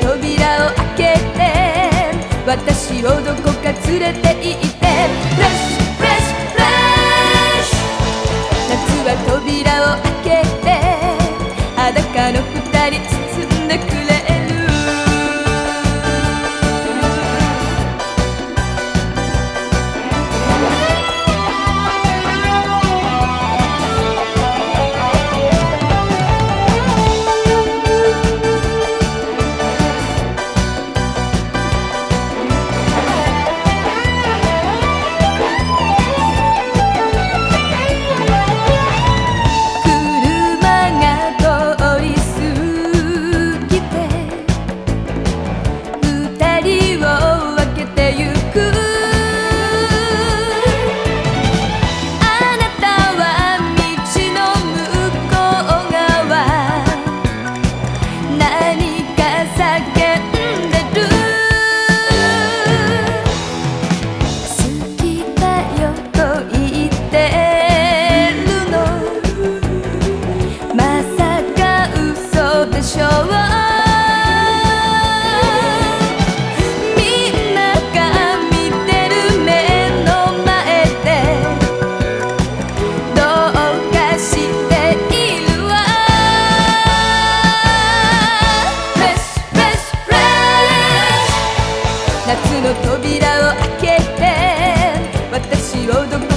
扉を開けて私をどこか連れて行ってしょうみんなが見てる目の前で。どうかしているわ。Press, press, 夏の扉を開けて。私をどこ